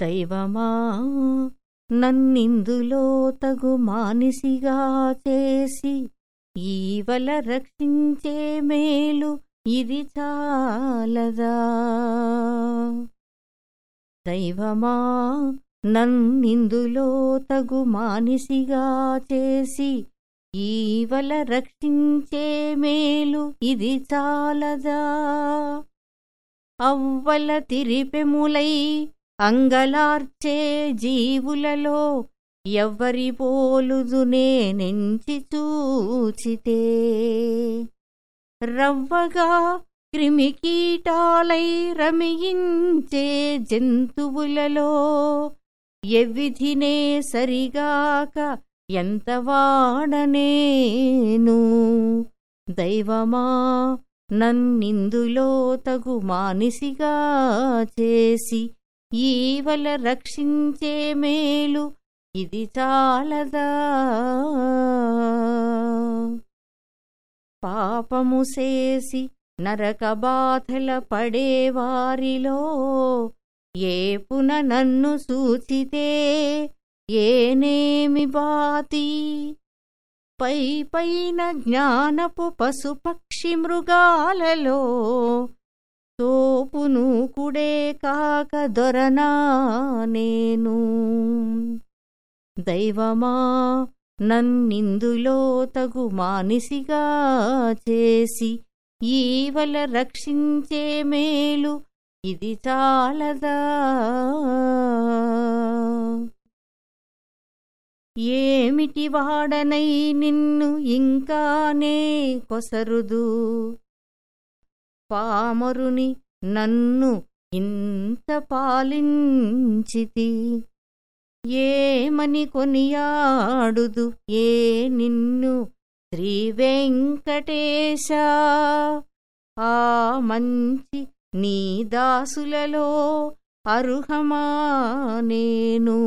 దైవమా? నన్నిందులో తగు మానిసిగా చేసి ఈవల రక్షించే మేలు ఇది చాలదా? దైవమా? నన్నిందులో తగు మానిసిగా చేసి ఈవల రక్షించే మేలు ఇది చాలదా? అవ్వల తిరిపెములై అంగలార్చే జీవులలో ఎవ్వరి పోలుదునే నెంచి చూచితే. రవ్వగా క్రిమికీటాలై రమియించే జంతువులలో ఎవిధినే సరిగాక ఎంత వాడనేను దైవమా నన్నిందులో తగు మానిసిగా చేసి ఈవల రక్షించే మేలు ఇది చాలదా. పాపము చేసి నరక బాధల పడేవారిలో ఏపున నన్ను సూచితే ఏనేమి బాతి పై పైన జ్ఞానపు పశుపక్షి మృగాలలో తోపును కుడే కాక దొరనా నేను. దైవమా నన్నిందులో తగు మానిసిగా చేసి ఈవల రక్షించే మేలు ఇది చాలదా? ఏమిటి వాడనై నిన్ను ఇంకానే కొసరుదు? పామరుని నన్ను ఇంత పాలించితి. ఏమని కొనియాడుదు? ఏ నిన్ను? శ్రీ వెంకటేశ ఆ మంచి నీ దాసులలో అర్హమా నేను?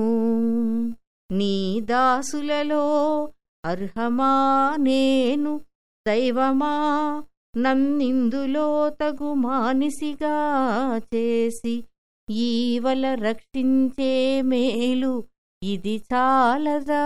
నీ దాసులలో అర్హమా నేను? దైవమా? నన్నిందులో తగు మానిసిగా చేసి ఈవల రక్షించే మేలు ఇది చాలదా?